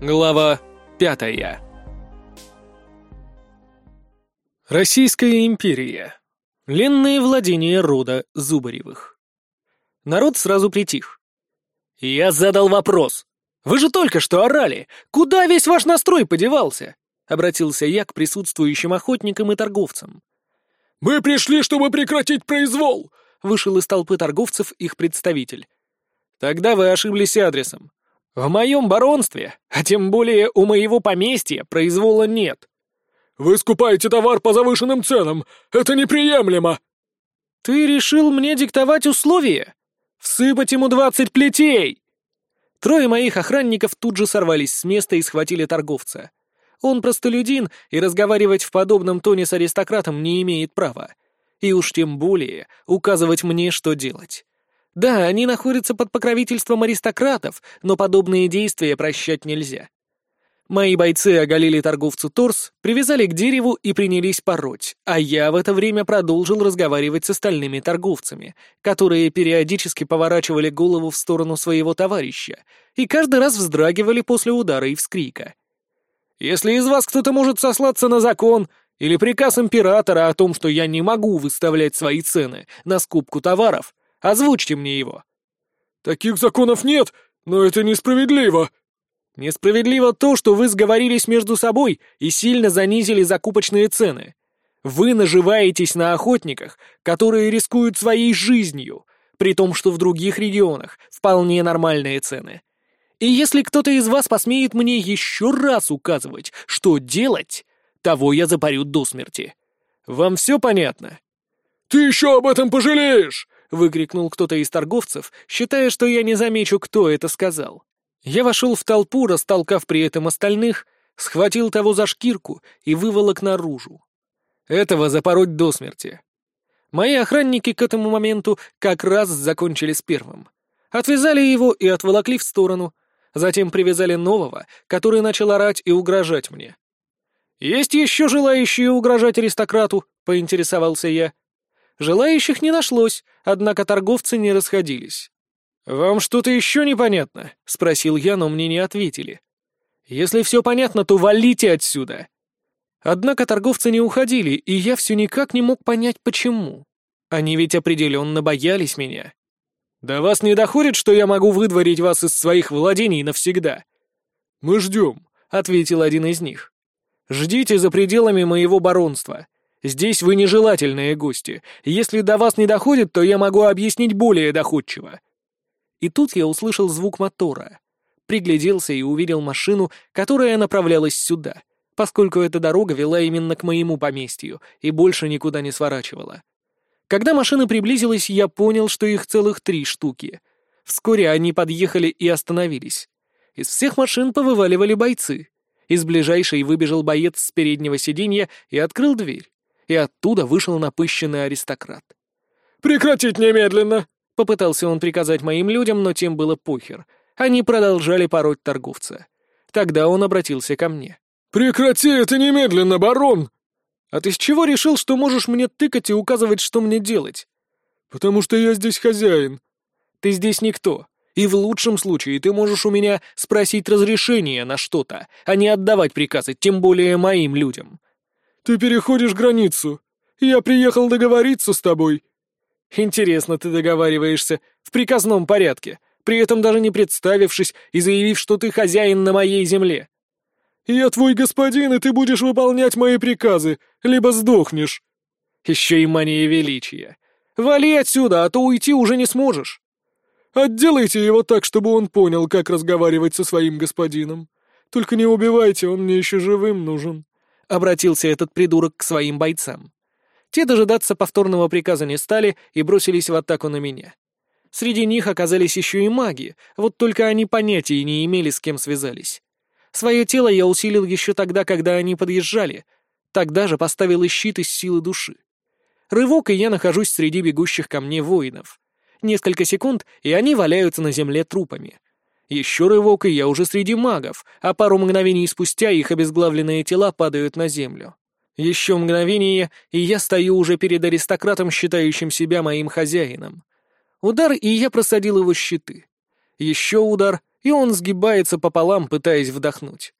Глава пятая. Российская империя. Ленные владения рода Зубаревых. Народ сразу притих. «Я задал вопрос. Вы же только что орали. Куда весь ваш настрой подевался?» Обратился я к присутствующим охотникам и торговцам. «Мы пришли, чтобы прекратить произвол!» Вышел из толпы торговцев их представитель. «Тогда вы ошиблись адресом. В моем баронстве, а тем более у моего поместья, произвола нет. Вы скупаете товар по завышенным ценам. Это неприемлемо. Ты решил мне диктовать условия? Всыпать ему двадцать плетей! Трое моих охранников тут же сорвались с места и схватили торговца. Он простолюдин и разговаривать в подобном тоне с аристократом не имеет права. И уж тем более указывать мне, что делать. Да, они находятся под покровительством аристократов, но подобные действия прощать нельзя. Мои бойцы оголили торговцу торс, привязали к дереву и принялись пороть, а я в это время продолжил разговаривать с остальными торговцами, которые периодически поворачивали голову в сторону своего товарища и каждый раз вздрагивали после удара и вскрика. «Если из вас кто-то может сослаться на закон или приказ императора о том, что я не могу выставлять свои цены на скупку товаров, Озвучьте мне его». «Таких законов нет, но это несправедливо». «Несправедливо то, что вы сговорились между собой и сильно занизили закупочные цены. Вы наживаетесь на охотниках, которые рискуют своей жизнью, при том, что в других регионах вполне нормальные цены. И если кто-то из вас посмеет мне еще раз указывать, что делать, того я запарю до смерти. Вам все понятно?» «Ты еще об этом пожалеешь! — выкрикнул кто-то из торговцев, считая, что я не замечу, кто это сказал. Я вошел в толпу, растолкав при этом остальных, схватил того за шкирку и выволок наружу. Этого запороть до смерти. Мои охранники к этому моменту как раз закончили с первым. Отвязали его и отволокли в сторону, затем привязали нового, который начал орать и угрожать мне. «Есть еще желающие угрожать аристократу?» — поинтересовался я. Желающих не нашлось, однако торговцы не расходились. «Вам что-то еще непонятно?» — спросил я, но мне не ответили. «Если все понятно, то валите отсюда!» Однако торговцы не уходили, и я все никак не мог понять, почему. Они ведь определенно боялись меня. «До вас не доходит, что я могу выдворить вас из своих владений навсегда?» «Мы ждем», — ответил один из них. «Ждите за пределами моего баронства. Здесь вы нежелательные гости. Если до вас не доходит, то я могу объяснить более доходчиво». И тут я услышал звук мотора. Пригляделся и увидел машину, которая направлялась сюда, поскольку эта дорога вела именно к моему поместью и больше никуда не сворачивала. Когда машина приблизилась, я понял, что их целых три штуки. Вскоре они подъехали и остановились. Из всех машин повываливали бойцы. Из ближайшей выбежал боец с переднего сиденья и открыл дверь и оттуда вышел напыщенный аристократ. «Прекратить немедленно!» — попытался он приказать моим людям, но тем было похер. Они продолжали пороть торговца. Тогда он обратился ко мне. «Прекрати это немедленно, барон!» «А ты с чего решил, что можешь мне тыкать и указывать, что мне делать?» «Потому что я здесь хозяин». «Ты здесь никто. И в лучшем случае ты можешь у меня спросить разрешение на что-то, а не отдавать приказы, тем более моим людям. «Ты переходишь границу. Я приехал договориться с тобой». «Интересно ты договариваешься. В приказном порядке, при этом даже не представившись и заявив, что ты хозяин на моей земле». «Я твой господин, и ты будешь выполнять мои приказы, либо сдохнешь». «Еще и мания величия. Вали отсюда, а то уйти уже не сможешь». «Отделайте его так, чтобы он понял, как разговаривать со своим господином. Только не убивайте, он мне еще живым нужен». — обратился этот придурок к своим бойцам. Те дожидаться повторного приказа не стали и бросились в атаку на меня. Среди них оказались еще и маги, вот только они понятия не имели, с кем связались. Свое тело я усилил еще тогда, когда они подъезжали. Тогда же поставил и щит из силы души. Рывок, и я нахожусь среди бегущих ко мне воинов. Несколько секунд, и они валяются на земле трупами. Еще рывок, и я уже среди магов, а пару мгновений спустя их обезглавленные тела падают на землю. Еще мгновение, и я стою уже перед аристократом, считающим себя моим хозяином. Удар, и я просадил его щиты. Еще удар, и он сгибается пополам, пытаясь вдохнуть.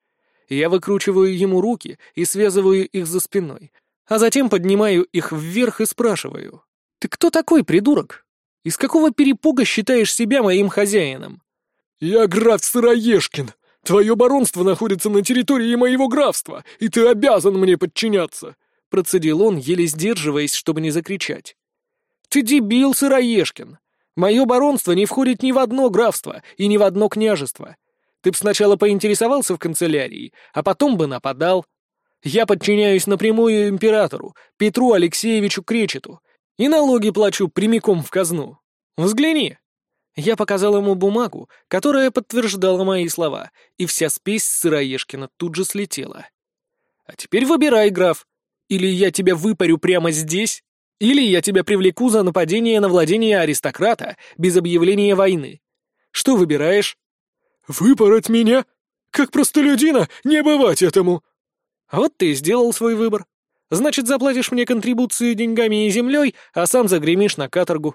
Я выкручиваю ему руки и связываю их за спиной, а затем поднимаю их вверх и спрашиваю. «Ты кто такой, придурок? Из какого перепуга считаешь себя моим хозяином?» «Я граф Сыроежкин. Твое баронство находится на территории моего графства, и ты обязан мне подчиняться!» Процедил он, еле сдерживаясь, чтобы не закричать. «Ты дебил, Сыроежкин! Мое баронство не входит ни в одно графство и ни в одно княжество. Ты б сначала поинтересовался в канцелярии, а потом бы нападал. Я подчиняюсь напрямую императору, Петру Алексеевичу Кречету, и налоги плачу прямиком в казну. Взгляни!» Я показал ему бумагу, которая подтверждала мои слова, и вся спесь Сыроежкина тут же слетела. «А теперь выбирай, граф. Или я тебя выпарю прямо здесь, или я тебя привлеку за нападение на владение аристократа без объявления войны. Что выбираешь?» «Выпороть меня? Как простолюдина? Не бывать этому!» «А вот ты сделал свой выбор. Значит, заплатишь мне контрибуцию деньгами и землей, а сам загремишь на каторгу.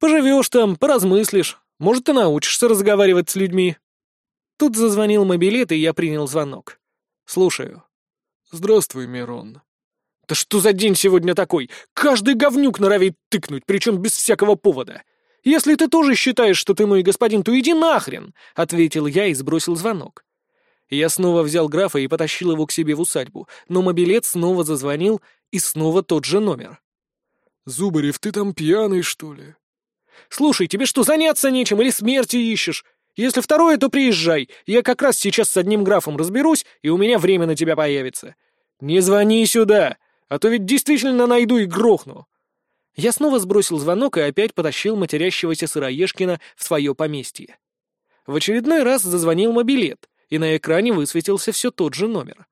Поживешь там, поразмыслишь, может, ты научишься разговаривать с людьми». Тут зазвонил мобилет, и я принял звонок. «Слушаю». «Здравствуй, Мирон». «Да что за день сегодня такой? Каждый говнюк норовит тыкнуть, причем без всякого повода. Если ты тоже считаешь, что ты мой господин, то иди нахрен!» — ответил я и сбросил звонок. Я снова взял графа и потащил его к себе в усадьбу, но мобилет снова зазвонил, и снова тот же номер. «Зубарев, ты там пьяный, что ли?» «Слушай, тебе что, заняться нечем или смерти ищешь? Если второе, то приезжай. Я как раз сейчас с одним графом разберусь, и у меня время на тебя появится. Не звони сюда, а то ведь действительно найду и грохну». Я снова сбросил звонок и опять потащил матерящегося Сыроежкина в свое поместье. В очередной раз зазвонил мобилет, и на экране высветился все тот же номер.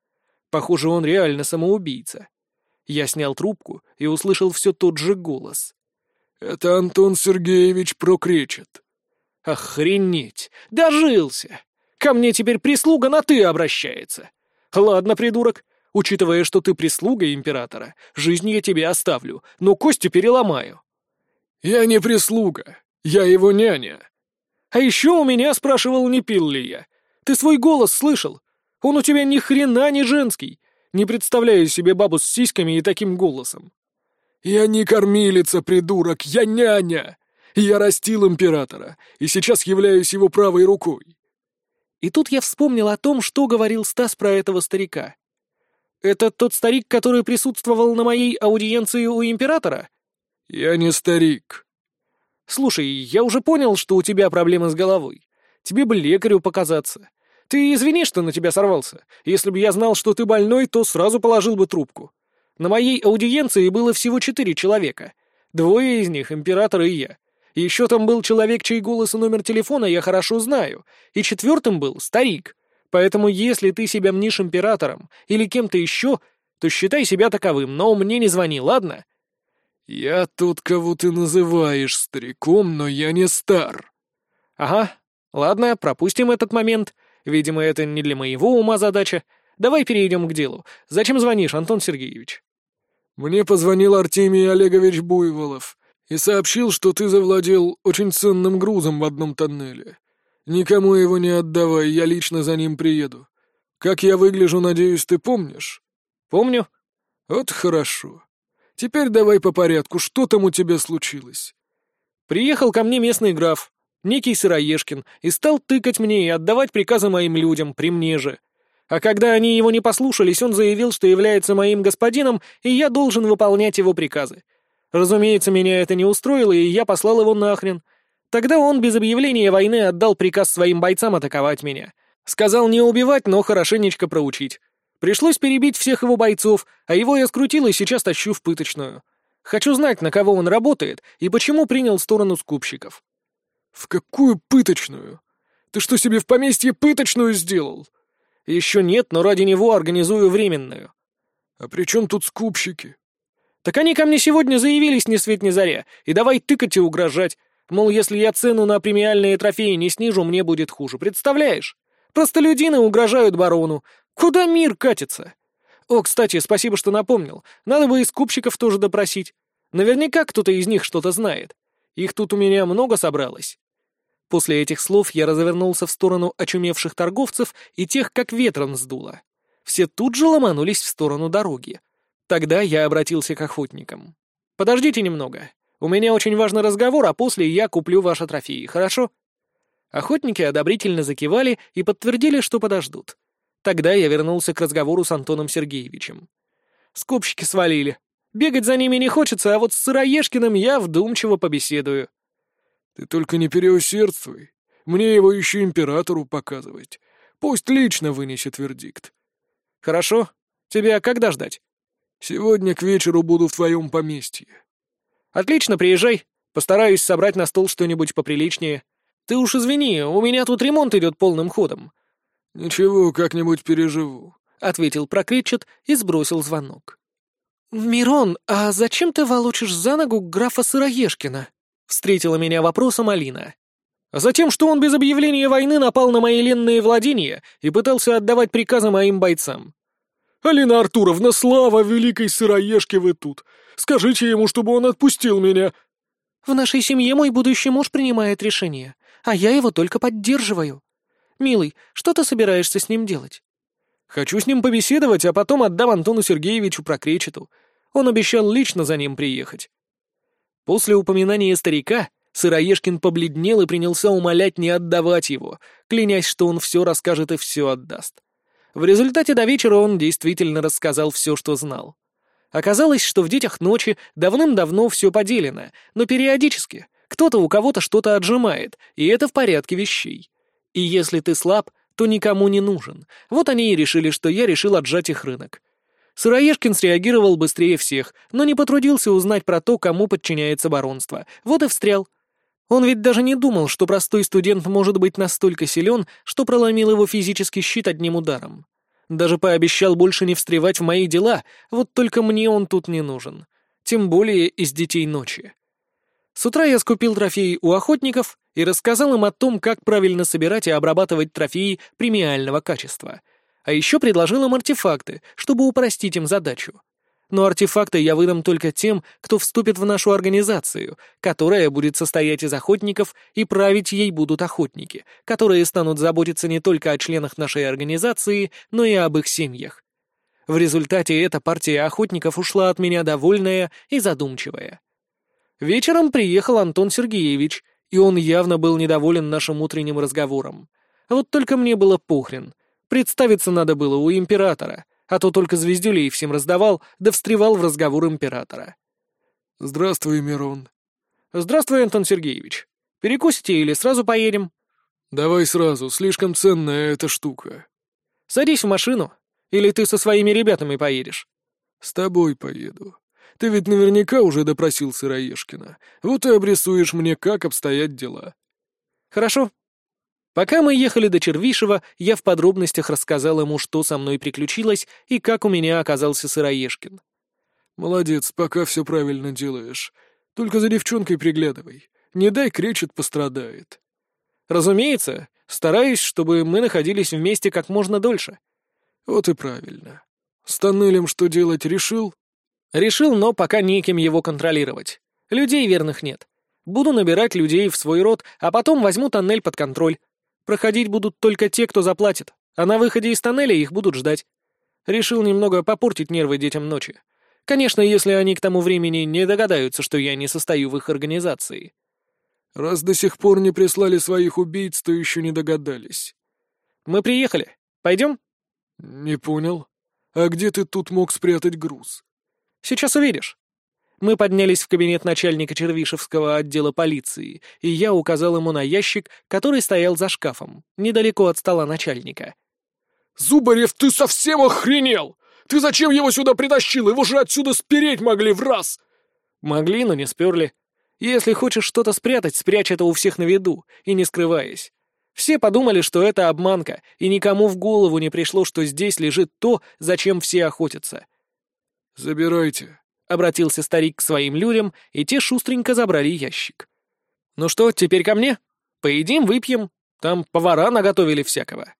Похоже, он реально самоубийца. Я снял трубку и услышал все тот же голос. «Это Антон Сергеевич прокречет». «Охренеть! Дожился! Ко мне теперь прислуга на «ты» обращается. Ладно, придурок, учитывая, что ты прислуга императора, жизнь я тебе оставлю, но кости переломаю». «Я не прислуга, я его няня». «А еще у меня спрашивал, не пил ли я. Ты свой голос слышал? Он у тебя ни хрена не женский. Не представляю себе бабу с сиськами и таким голосом». «Я не кормилица, придурок, я няня! Я растил императора, и сейчас являюсь его правой рукой!» И тут я вспомнил о том, что говорил Стас про этого старика. «Это тот старик, который присутствовал на моей аудиенции у императора?» «Я не старик». «Слушай, я уже понял, что у тебя проблемы с головой. Тебе бы лекарю показаться. Ты извини, что на тебя сорвался. Если бы я знал, что ты больной, то сразу положил бы трубку. На моей аудиенции было всего четыре человека. Двое из них — император и я. Еще там был человек, чей голос и номер телефона я хорошо знаю. И четвертым был старик. Поэтому если ты себя мнишь императором или кем-то еще, то считай себя таковым, но мне не звони, ладно?» «Я тот, кого ты называешь стариком, но я не стар». «Ага, ладно, пропустим этот момент. Видимо, это не для моего ума задача. Давай перейдем к делу. Зачем звонишь, Антон Сергеевич?» Мне позвонил Артемий Олегович Буйволов и сообщил, что ты завладел очень ценным грузом в одном тоннеле. Никому его не отдавай, я лично за ним приеду. Как я выгляжу, надеюсь, ты помнишь? Помню. Вот хорошо. Теперь давай по порядку, что там у тебя случилось? Приехал ко мне местный граф, некий Сыроежкин, и стал тыкать мне и отдавать приказы моим людям, при мне же. А когда они его не послушались, он заявил, что является моим господином, и я должен выполнять его приказы. Разумеется, меня это не устроило, и я послал его нахрен. Тогда он без объявления войны отдал приказ своим бойцам атаковать меня. Сказал не убивать, но хорошенечко проучить. Пришлось перебить всех его бойцов, а его я скрутил и сейчас тащу в пыточную. Хочу знать, на кого он работает и почему принял сторону скупщиков. «В какую пыточную? Ты что себе в поместье пыточную сделал?» «Еще нет, но ради него организую временную». «А при чем тут скупщики?» «Так они ко мне сегодня заявились ни свет ни заря, и давай тыкать и угрожать. Мол, если я цену на премиальные трофеи не снижу, мне будет хуже, представляешь? Простолюдины угрожают барону. Куда мир катится? О, кстати, спасибо, что напомнил. Надо бы и скупщиков тоже допросить. Наверняка кто-то из них что-то знает. Их тут у меня много собралось». После этих слов я развернулся в сторону очумевших торговцев и тех, как ветром сдуло. Все тут же ломанулись в сторону дороги. Тогда я обратился к охотникам. «Подождите немного. У меня очень важный разговор, а после я куплю ваши трофеи, хорошо?» Охотники одобрительно закивали и подтвердили, что подождут. Тогда я вернулся к разговору с Антоном Сергеевичем. Скупщики свалили. Бегать за ними не хочется, а вот с Сыроежкиным я вдумчиво побеседую. «Ты только не переусердствуй. Мне его еще императору показывать. Пусть лично вынесет вердикт». «Хорошо. Тебя когда ждать?» «Сегодня к вечеру буду в твоем поместье». «Отлично, приезжай. Постараюсь собрать на стол что-нибудь поприличнее. Ты уж извини, у меня тут ремонт идет полным ходом». «Ничего, как-нибудь переживу», — ответил Прокритчет и сбросил звонок. «Мирон, а зачем ты волочишь за ногу графа Сыроежкина?» — встретила меня вопросом Алина. «Затем, что он без объявления войны напал на мои ленные владения и пытался отдавать приказы моим бойцам». «Алина Артуровна, слава великой Сыроежке вы тут! Скажите ему, чтобы он отпустил меня!» «В нашей семье мой будущий муж принимает решение, а я его только поддерживаю. Милый, что ты собираешься с ним делать?» «Хочу с ним побеседовать, а потом отдам Антону Сергеевичу прокречету. Он обещал лично за ним приехать». После упоминания старика Сыроежкин побледнел и принялся умолять не отдавать его, клянясь, что он все расскажет и все отдаст. В результате до вечера он действительно рассказал все, что знал. Оказалось, что в «Детях ночи» давным-давно все поделено, но периодически кто-то у кого-то что-то отжимает, и это в порядке вещей. И если ты слаб, то никому не нужен. Вот они и решили, что я решил отжать их рынок. Сыроежкин среагировал быстрее всех, но не потрудился узнать про то, кому подчиняется баронство. Вот и встрял. Он ведь даже не думал, что простой студент может быть настолько силен, что проломил его физический щит одним ударом. Даже пообещал больше не встревать в мои дела, вот только мне он тут не нужен. Тем более из детей ночи. С утра я скупил трофеи у охотников и рассказал им о том, как правильно собирать и обрабатывать трофеи премиального качества. А еще предложил им артефакты, чтобы упростить им задачу. Но артефакты я выдам только тем, кто вступит в нашу организацию, которая будет состоять из охотников, и править ей будут охотники, которые станут заботиться не только о членах нашей организации, но и об их семьях. В результате эта партия охотников ушла от меня довольная и задумчивая. Вечером приехал Антон Сергеевич, и он явно был недоволен нашим утренним разговором. Вот только мне было похрен. Представиться надо было у императора, а то только звездюлей всем раздавал, да встревал в разговор императора. «Здравствуй, Мирон». «Здравствуй, Антон Сергеевич. Перекусите или сразу поедем?» «Давай сразу, слишком ценная эта штука». «Садись в машину. Или ты со своими ребятами поедешь?» «С тобой поеду. Ты ведь наверняка уже допросил Сыроежкина. Вот и обрисуешь мне, как обстоят дела». «Хорошо». Пока мы ехали до Червишева, я в подробностях рассказал ему, что со мной приключилось и как у меня оказался Сыроежкин. «Молодец, пока все правильно делаешь. Только за девчонкой приглядывай. Не дай кречет пострадает». «Разумеется. Стараюсь, чтобы мы находились вместе как можно дольше». «Вот и правильно. С тоннелем что делать, решил?» Решил, но пока неким его контролировать. Людей верных нет. Буду набирать людей в свой род, а потом возьму тоннель под контроль. Проходить будут только те, кто заплатит, а на выходе из тоннеля их будут ждать. Решил немного попортить нервы детям ночи. Конечно, если они к тому времени не догадаются, что я не состою в их организации. Раз до сих пор не прислали своих убийц, то еще не догадались. Мы приехали. Пойдем? Не понял. А где ты тут мог спрятать груз? Сейчас увидишь. Мы поднялись в кабинет начальника Червишевского отдела полиции, и я указал ему на ящик, который стоял за шкафом, недалеко от стола начальника. «Зубарев, ты совсем охренел! Ты зачем его сюда притащил? Его же отсюда спереть могли в раз!» «Могли, но не сперли. Если хочешь что-то спрятать, спрячь это у всех на виду, и не скрываясь. Все подумали, что это обманка, и никому в голову не пришло, что здесь лежит то, зачем все охотятся. «Забирайте», — обратился старик к своим людям, и те шустренько забрали ящик. «Ну что, теперь ко мне? Поедим, выпьем. Там повара наготовили всякого».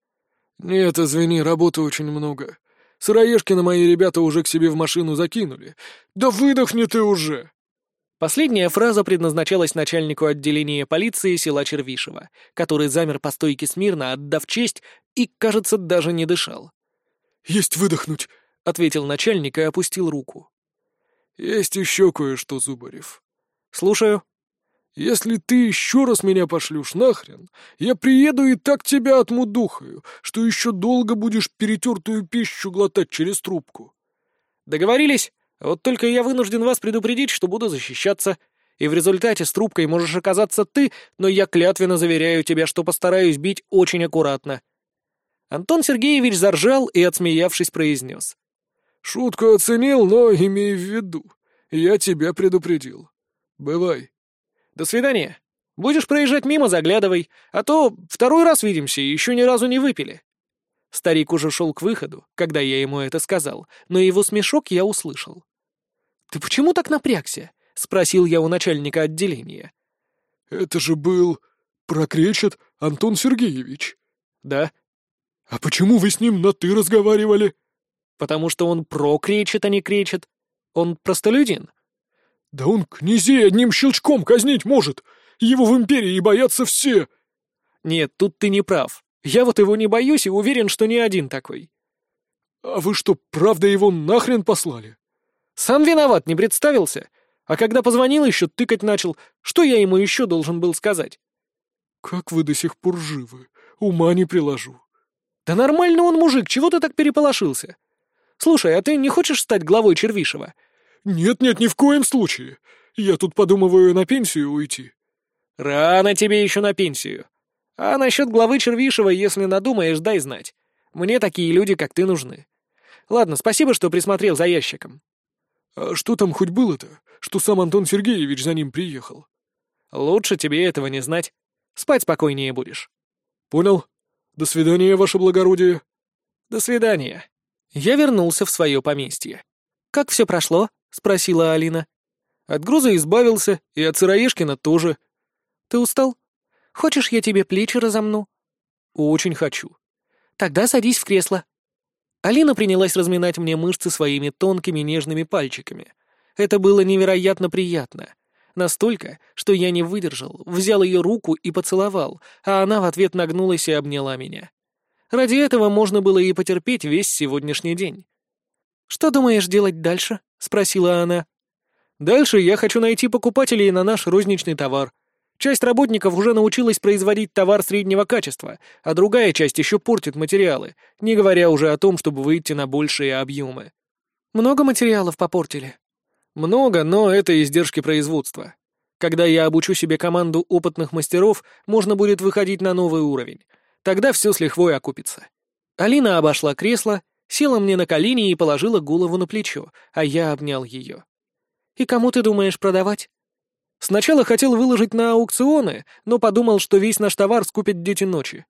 «Нет, извини, работы очень много. Сыроежкина мои ребята уже к себе в машину закинули. Да выдохни ты уже!» Последняя фраза предназначалась начальнику отделения полиции села Червишева, который замер по стойке смирно, отдав честь, и, кажется, даже не дышал. «Есть выдохнуть», — ответил начальник и опустил руку. «Есть еще кое-что, Зубарев». «Слушаю». «Если ты еще раз меня пошлешь нахрен, я приеду и так тебя отмудухаю, что еще долго будешь перетертую пищу глотать через трубку». «Договорились?» Вот только я вынужден вас предупредить, что буду защищаться. И в результате с трубкой можешь оказаться ты, но я клятвенно заверяю тебя, что постараюсь бить очень аккуратно». Антон Сергеевич заржал и, отсмеявшись, произнес. «Шутку оценил, но имей в виду. Я тебя предупредил. Бывай». «До свидания. Будешь проезжать мимо, заглядывай, а то второй раз видимся и еще ни разу не выпили». Старик уже шел к выходу, когда я ему это сказал, но его смешок я услышал. «Ты почему так напрягся?» — спросил я у начальника отделения. «Это же был прокречет Антон Сергеевич». «Да». «А почему вы с ним на «ты» разговаривали?» «Потому что он прокречет, а не кречет. Он простолюдин». «Да он князей одним щелчком казнить может! Его в империи боятся все!» «Нет, тут ты не прав. Я вот его не боюсь и уверен, что не один такой». «А вы что, правда его нахрен послали?» Сам виноват, не представился. А когда позвонил еще, тыкать начал. Что я ему еще должен был сказать? Как вы до сих пор живы? Ума не приложу. Да нормально он мужик, чего ты так переполошился? Слушай, а ты не хочешь стать главой Червишева? Нет-нет, ни в коем случае. Я тут подумываю на пенсию уйти. Рано тебе еще на пенсию. А насчет главы Червишева, если надумаешь, дай знать. Мне такие люди, как ты, нужны. Ладно, спасибо, что присмотрел за ящиком. «А что там хоть было-то, что сам Антон Сергеевич за ним приехал?» «Лучше тебе этого не знать. Спать спокойнее будешь». «Понял. До свидания, ваше благородие». «До свидания». Я вернулся в свое поместье. «Как все прошло?» — спросила Алина. «От груза избавился, и от Сыроежкина тоже». «Ты устал? Хочешь, я тебе плечи разомну?» «Очень хочу». «Тогда садись в кресло. Алина принялась разминать мне мышцы своими тонкими нежными пальчиками. Это было невероятно приятно. Настолько, что я не выдержал, взял ее руку и поцеловал, а она в ответ нагнулась и обняла меня. Ради этого можно было и потерпеть весь сегодняшний день. «Что думаешь делать дальше?» — спросила она. «Дальше я хочу найти покупателей на наш розничный товар. Часть работников уже научилась производить товар среднего качества, а другая часть еще портит материалы, не говоря уже о том, чтобы выйти на большие объемы. Много материалов попортили? Много, но это издержки производства. Когда я обучу себе команду опытных мастеров, можно будет выходить на новый уровень. Тогда все с лихвой окупится. Алина обошла кресло, села мне на колени и положила голову на плечо, а я обнял ее. «И кому ты думаешь продавать?» Сначала хотел выложить на аукционы, но подумал, что весь наш товар скупят дети ночи.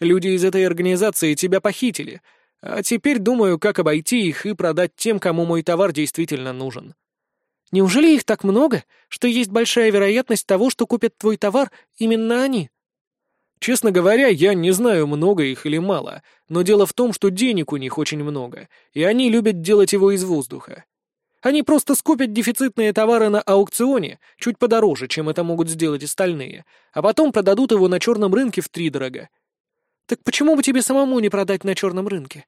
Люди из этой организации тебя похитили, а теперь думаю, как обойти их и продать тем, кому мой товар действительно нужен. Неужели их так много, что есть большая вероятность того, что купят твой товар именно они? Честно говоря, я не знаю, много их или мало, но дело в том, что денег у них очень много, и они любят делать его из воздуха. Они просто скупят дефицитные товары на аукционе чуть подороже, чем это могут сделать остальные, а потом продадут его на черном рынке втридорога. Так почему бы тебе самому не продать на черном рынке?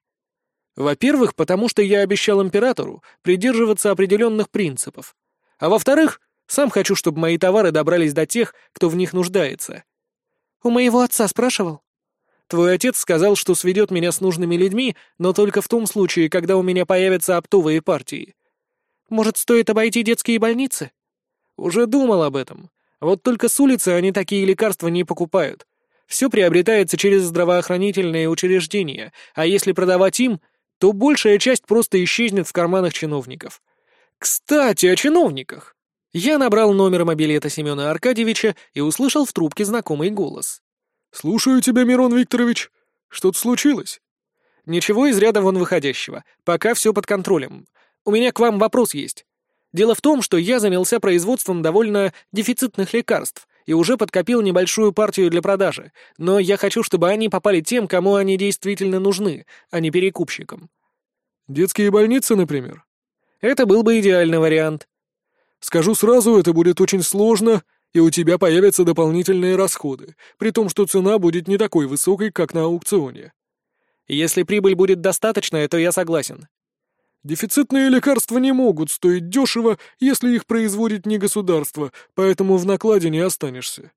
Во-первых, потому что я обещал императору придерживаться определенных принципов. А во-вторых, сам хочу, чтобы мои товары добрались до тех, кто в них нуждается. У моего отца спрашивал. Твой отец сказал, что сведет меня с нужными людьми, но только в том случае, когда у меня появятся оптовые партии. Может, стоит обойти детские больницы? Уже думал об этом. Вот только с улицы они такие лекарства не покупают. Все приобретается через здравоохранительные учреждения, а если продавать им, то большая часть просто исчезнет в карманах чиновников. Кстати, о чиновниках. Я набрал номер мобилета Семена Аркадьевича и услышал в трубке знакомый голос. «Слушаю тебя, Мирон Викторович. Что-то случилось?» «Ничего из ряда вон выходящего. Пока все под контролем. У меня к вам вопрос есть. Дело в том, что я занялся производством довольно дефицитных лекарств и уже подкопил небольшую партию для продажи, но я хочу, чтобы они попали тем, кому они действительно нужны, а не перекупщикам. Детские больницы, например? Это был бы идеальный вариант. Скажу сразу, это будет очень сложно, и у тебя появятся дополнительные расходы, при том, что цена будет не такой высокой, как на аукционе. Если прибыль будет достаточная, то я согласен. Дефицитные лекарства не могут стоить дешево, если их производит не государство, поэтому в накладе не останешься.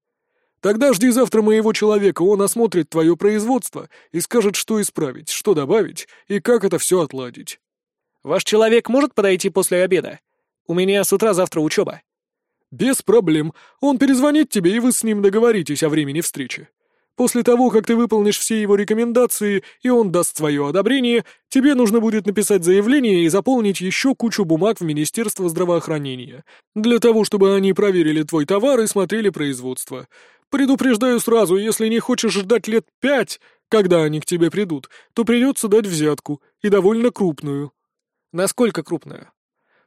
Тогда жди завтра моего человека, он осмотрит твое производство и скажет, что исправить, что добавить и как это все отладить. Ваш человек может подойти после обеда? У меня с утра завтра учеба. Без проблем. Он перезвонит тебе, и вы с ним договоритесь о времени встречи. После того, как ты выполнишь все его рекомендации, и он даст свое одобрение, тебе нужно будет написать заявление и заполнить еще кучу бумаг в Министерство здравоохранения, для того, чтобы они проверили твой товар и смотрели производство. Предупреждаю сразу, если не хочешь ждать лет пять, когда они к тебе придут, то придется дать взятку, и довольно крупную. Насколько крупную?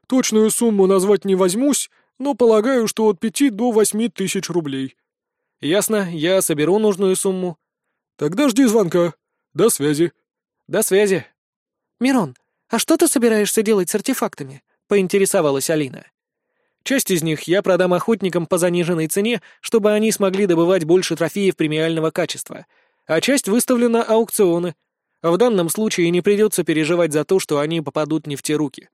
Точную сумму назвать не возьмусь, но полагаю, что от пяти до восьми тысяч рублей. «Ясно, я соберу нужную сумму». «Тогда жди звонка. До связи». «До связи». «Мирон, а что ты собираешься делать с артефактами?» — поинтересовалась Алина. «Часть из них я продам охотникам по заниженной цене, чтобы они смогли добывать больше трофеев премиального качества, а часть выставлю на аукционы. В данном случае не придется переживать за то, что они попадут не в те руки.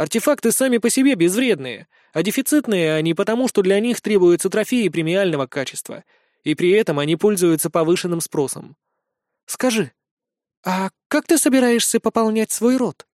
Артефакты сами по себе безвредные, а дефицитные они потому, что для них требуются трофеи премиального качества, и при этом они пользуются повышенным спросом. Скажи, а как ты собираешься пополнять свой род?